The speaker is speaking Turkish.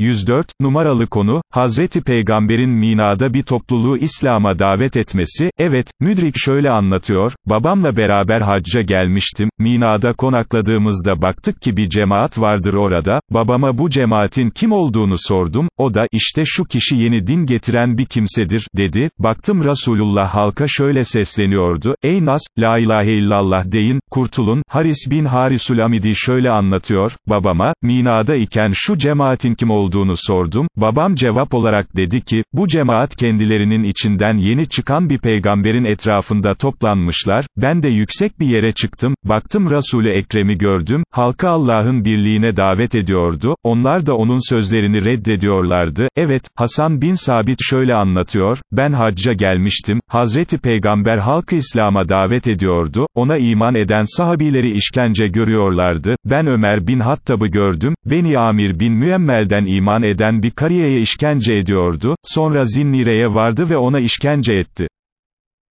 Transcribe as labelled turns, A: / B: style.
A: 104, numaralı konu, Hazreti Peygamber'in Mina'da bir topluluğu İslam'a davet etmesi, evet, Müdrik şöyle anlatıyor, babamla beraber hacca gelmiştim, Mina'da konakladığımızda baktık ki bir cemaat vardır orada, babama bu cemaatin kim olduğunu sordum, o da, işte şu kişi yeni din getiren bir kimsedir, dedi, baktım Resulullah halka şöyle sesleniyordu, ey Nas, la ilahe illallah deyin, kurtulun, Haris bin Harisul Amidi şöyle anlatıyor, babama, Mina'da iken şu cemaatin kim olduğunu sordum, babam cevap olarak dedi ki, bu cemaat kendilerinin içinden yeni çıkan bir peygamberin etrafında toplanmışlar, ben de yüksek bir yere çıktım, baktım Resul-i Ekrem'i gördüm, halka Allah'ın birliğine davet ediyordu, onlar da onun sözlerini reddediyorlardı, evet, Hasan bin Sabit şöyle anlatıyor, ben hacca gelmiştim, Hazreti Peygamber halkı İslam'a davet ediyordu, ona iman eden sahabileri işkence görüyorlardı, ben Ömer bin Hattab'ı gördüm, Beni Amir bin Müemmel'den iman eden bir kariyeye işkence ediyordu, sonra Zinnire'ye vardı ve ona işkence etti.